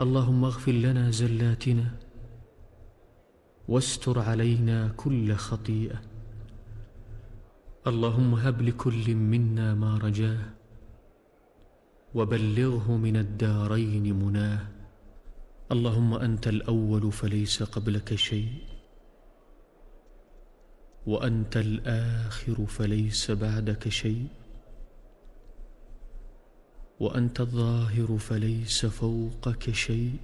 اللهم اغفر لنا زلاتنا واستر علينا كل خطيئة. اللهم هب لكل منا ما رجاه وبلغه من الدارين مناه. اللهم أنت الأول فليس قبلك شيء وأنت الآخر فليس بعدك شيء. وأنت الظاهر فليس فوقك شيء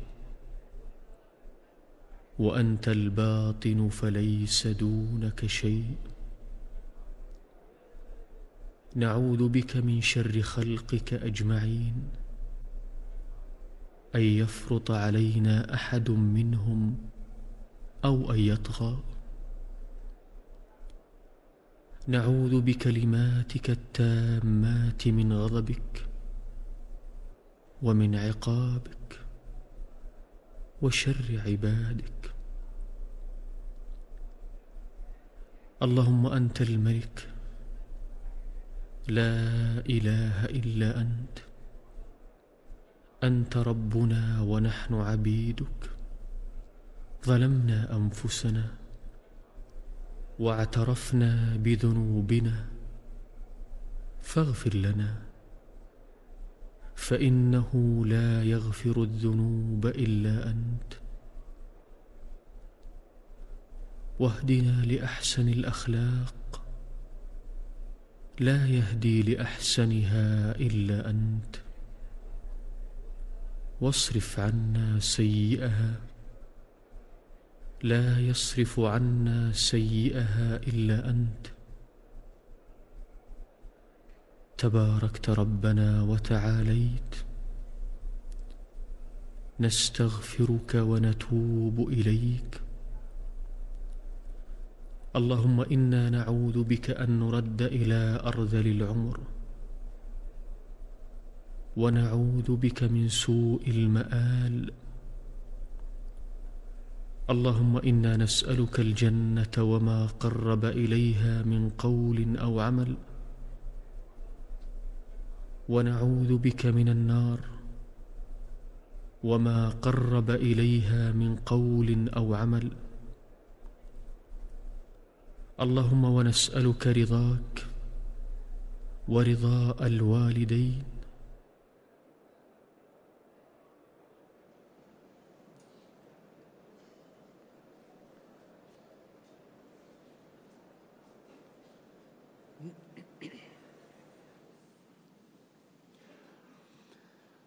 وأنت الباطن فليس دونك شيء. نعوذ بك من شر خلقك أجمعين أن يفرط علينا أحد منهم أو أن يطغى. نعوذ بكلماتك التامات من غضبك. ومن عقابك وشر عبادك. اللهم أنت الملك. لا إله إلا أنت. أنت ربنا ونحن عبيدك. ظلمنا أنفسنا واعترفنا بذنوبنا. فاغفر لنا. فإنه لا يغفر الذنوب إلا أنت. واهدنا لأحسن الأخلاق. لا يهدي لأحسنها إلا أنت. واصرف عنا سيئها. لا يصرف عنا سيئها إلا أنت. تباركت ربنا وتعاليت. نستغفرك ونتوب إليك. اللهم إنا نعوذ بك أن نرد إلى أرذل العمر. ونعوذ بك من سوء المآل. اللهم إنا نسألك الجنة وما قرب إليها من قول أو عمل. ونعوذ بك من النار. وما قرب إليها من قول أو عمل. اللهم ونسألك رضاك ورضاء الوالدين.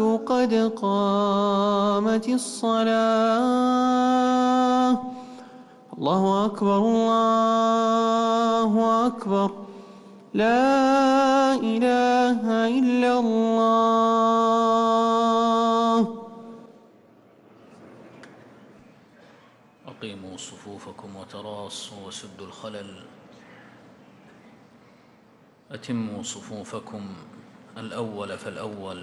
قد قامت الصلاة. الله أكبر الله أكبر. لا إله إلا الله. أقيموا صفوفكم وتراصوا وسدوا الخلل. أتموا صفوفكم الأول فالأول.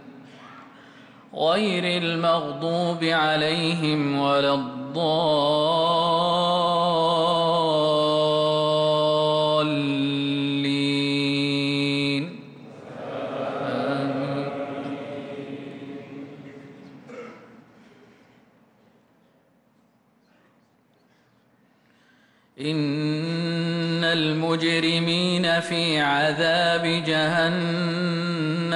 غير المغضوب عليهم ولا الضالين آمين. إن المجرمين في عذاب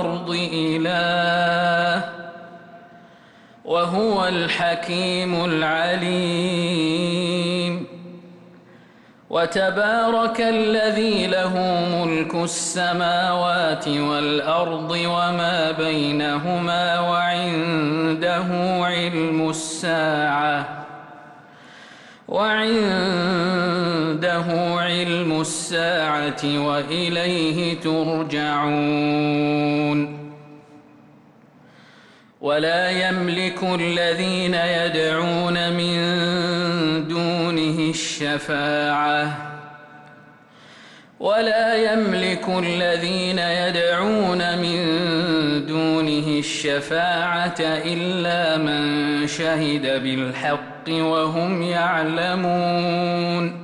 الأرض إله وهو الحكيم العليم. وتبارك الذي له ملك السماوات والأرض وما بينهما وعنده علم الساعة وعنده علم الساعة وإليه ترجعون ولا يملك الذين يدعون من دونه الشفاعة ولا يملك الذين يدعون من دونه الشفاعة إلا من شهد بالحق وهم يعلمون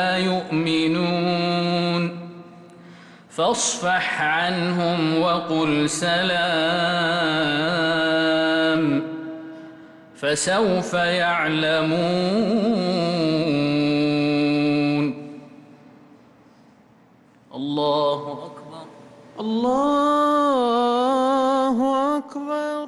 فاصفح عنهم وقل سلام. فسوف يعلمون. الله أكبر. الله أكبر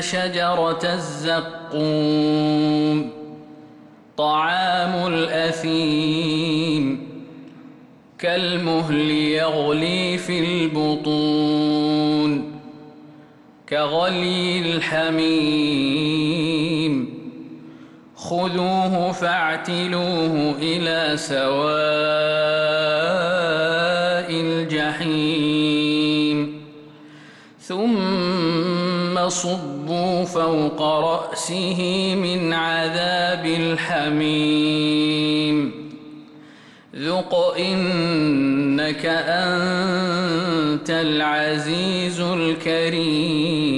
شجرة الزقوم طعام الأثيم. كالمهل يغلي في البطون كغلي الحميم. خذوه فاعتلوه إلى سواء الجحيم. ثم صبوا فوق رأسه من عذاب الحميم. ذق إنك أنت العزيز الكريم.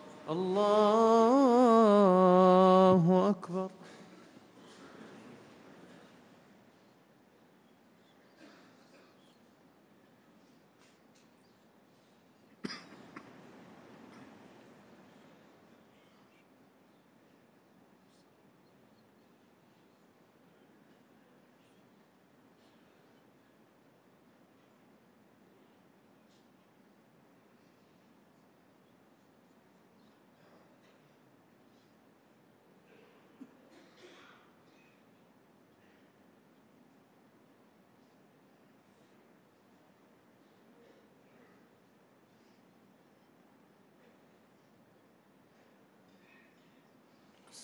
الله أكبر.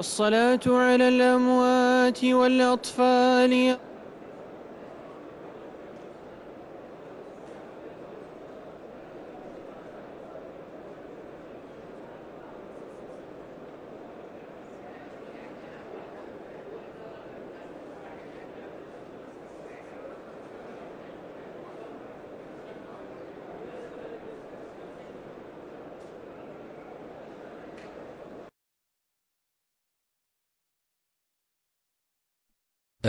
الصلاة على الأموات والأطفال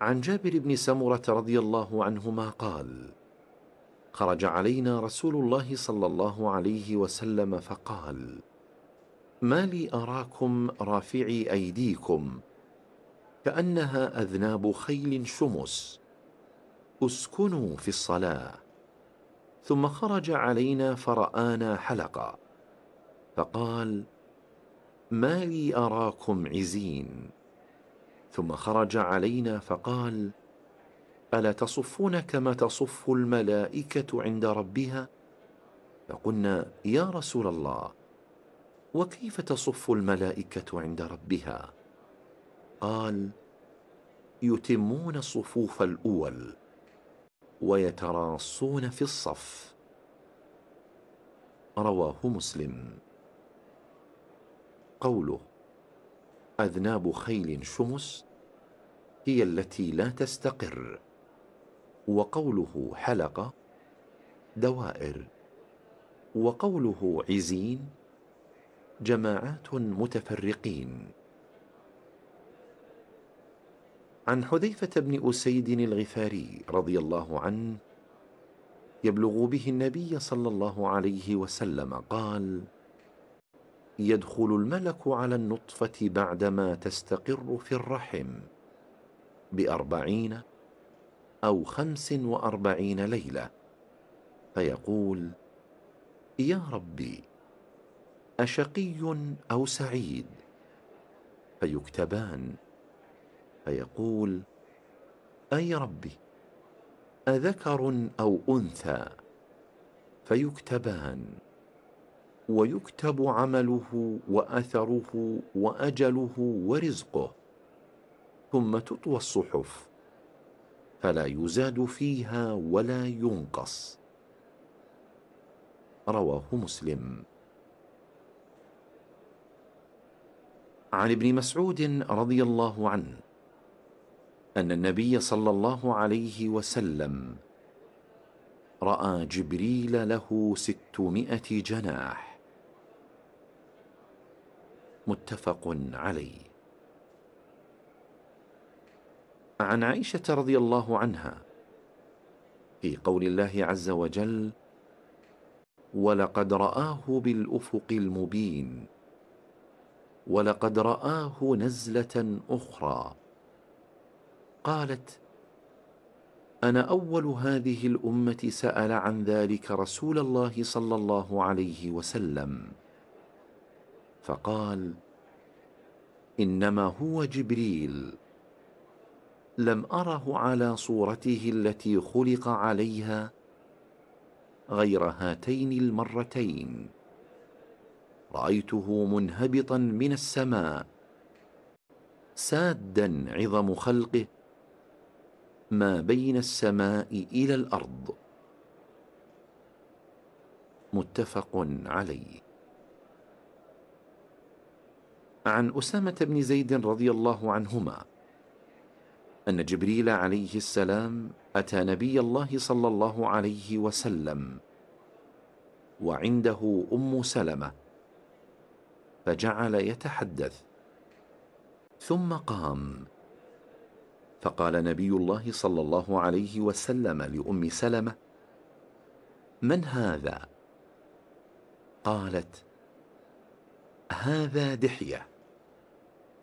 عن جابر بن سمرة رضي الله عنهما قال خرج علينا رسول الله صلى الله عليه وسلم فقال ما لي أراكم رافعي أيديكم كأنها أذناب خيل شمس اسكنوا في الصلاة. ثم خرج علينا فرآنا حلقا فقال ما لي أراكم عزين. ثم خرج علينا فقال ألا تصفون كما تصف الملائكة عند ربها؟ فقلنا يا رسول الله وكيف تصف الملائكة عند ربها؟ قال يتمون الصفوف الأول ويتراصون في الصف. رواه مسلم. قوله أذناب خيل شمس هي التي لا تستقر وقوله حلقه دوائر وقوله عزين جماعات متفرقين. عن حذيفة بن أسيد الغفاري رضي الله عنه يبلغ به النبي صلى الله عليه وسلم قال يدخل الملك على النطفة بعدما تستقر في الرحم بأربعين أو خمس وأربعين ليلة. فيقول يا ربي أشقي أو سعيد؟ فيكتبان. فيقول أي ربي أذكر أو أنثى؟ فيكتبان. ويكتب عمله وأثره وأجله ورزقه ثم تطوى الصحف فلا يزاد فيها ولا ينقص. رواه مسلم. عن ابن مسعود رضي الله عنه أن النبي صلى الله عليه وسلم رأى جبريل له ستمائة جناح. متفق عليه. عن عائشة رضي الله عنها في قول الله عز وجل ولقد رآه بالأفق المبين ولقد رآه نزلة أخرى قالت أنا أول هذه الأمة سأل عن ذلك رسول الله صلى الله عليه وسلم فقال إنما هو جبريل لم أره على صورته التي خلق عليها غير هاتين المرتين. رأيته منهبطا من السماء سادا عظم خلقه ما بين السماء إلى الأرض. متفق عليه. عن أسامة بن زيد رضي الله عنهما أن جبريل عليه السلام أتى نبي الله صلى الله عليه وسلم وعنده أم سلمة فجعل يتحدث ثم قام فقال نبي الله صلى الله عليه وسلم لأم سلمة من هذا؟ قالت هذا دحية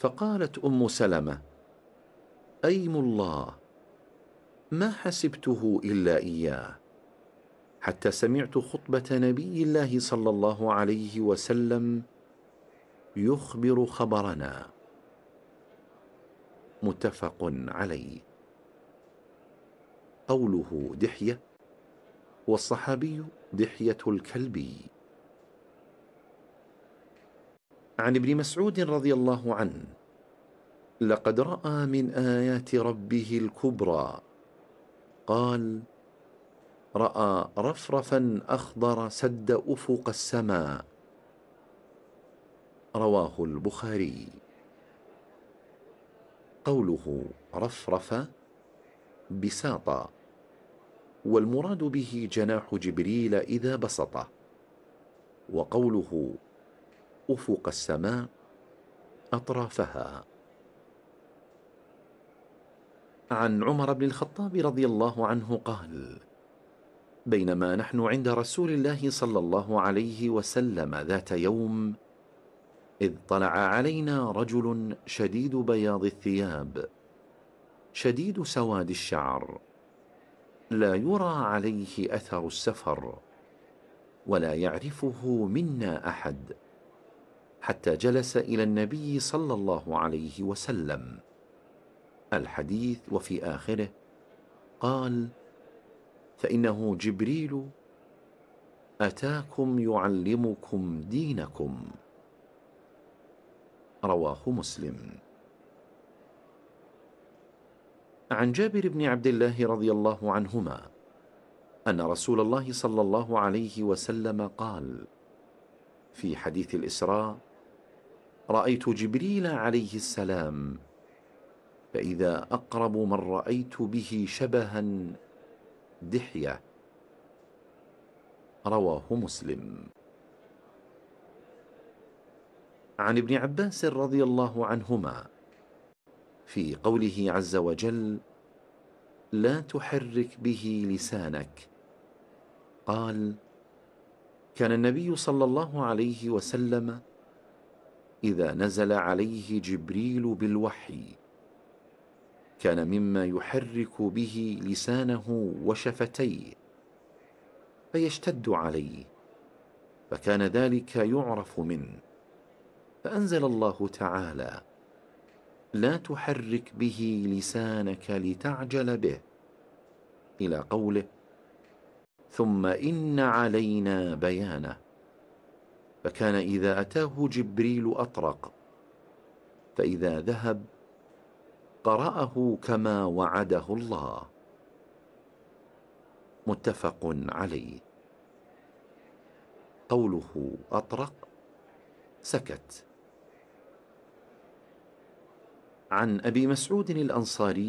فقالت أم سلمة أيم الله ما حسبته إلا إياه. حتى سمعت خطبة نبي الله صلى الله عليه وسلم يخبر خبرنا. متفق عليه. قوله دحية والصحابي دحية الكلبي. عن ابن مسعود رضي الله عنه لقد رأى من آيات ربه الكبرى قال رأى رفرفا أخضر سد أفق السماء. رواه البخاري. قوله رفرف بساطا والمراد به جناح جبريل إذا بسطه وقوله أفق السماء أطرافها. عن عمر بن الخطاب رضي الله عنه قال بينما نحن عند رسول الله صلى الله عليه وسلم ذات يوم إذ طلع علينا رجل شديد بياض الثياب شديد سواد الشعر لا يرى عليه أثر السفر ولا يعرفه منا أحد. حتى جلس إلى النبي صلى الله عليه وسلم. الحديث وفي آخره قال فإنه جبريل أتاكم يعلمكم دينكم. رواه مسلم. عن جابر بن عبد الله رضي الله عنهما أن رسول الله صلى الله عليه وسلم قال في حديث الإسراء رأيت جبريل عليه السلام فإذا أقرب من رأيت به شبها دحية. رواه مسلم. عن ابن عباس رضي الله عنهما في قوله عز وجل لا تحرك به لسانك قال كان النبي صلى الله عليه وسلم إذا نزل عليه جبريل بالوحي. كان مما يحرك به لسانه وشفتيه فيشتد عليه فكان ذلك يعرف منه. فأنزل الله تعالى لا تحرك به لسانك لتعجل به إلى قوله ثم إن علينا بيانه. فكان إذا أتاه جبريل أطرق فإذا ذهب قرأه كما وعده الله. متفق عليه. قوله أطرق سكت. عن أبي مسعود الأنصاري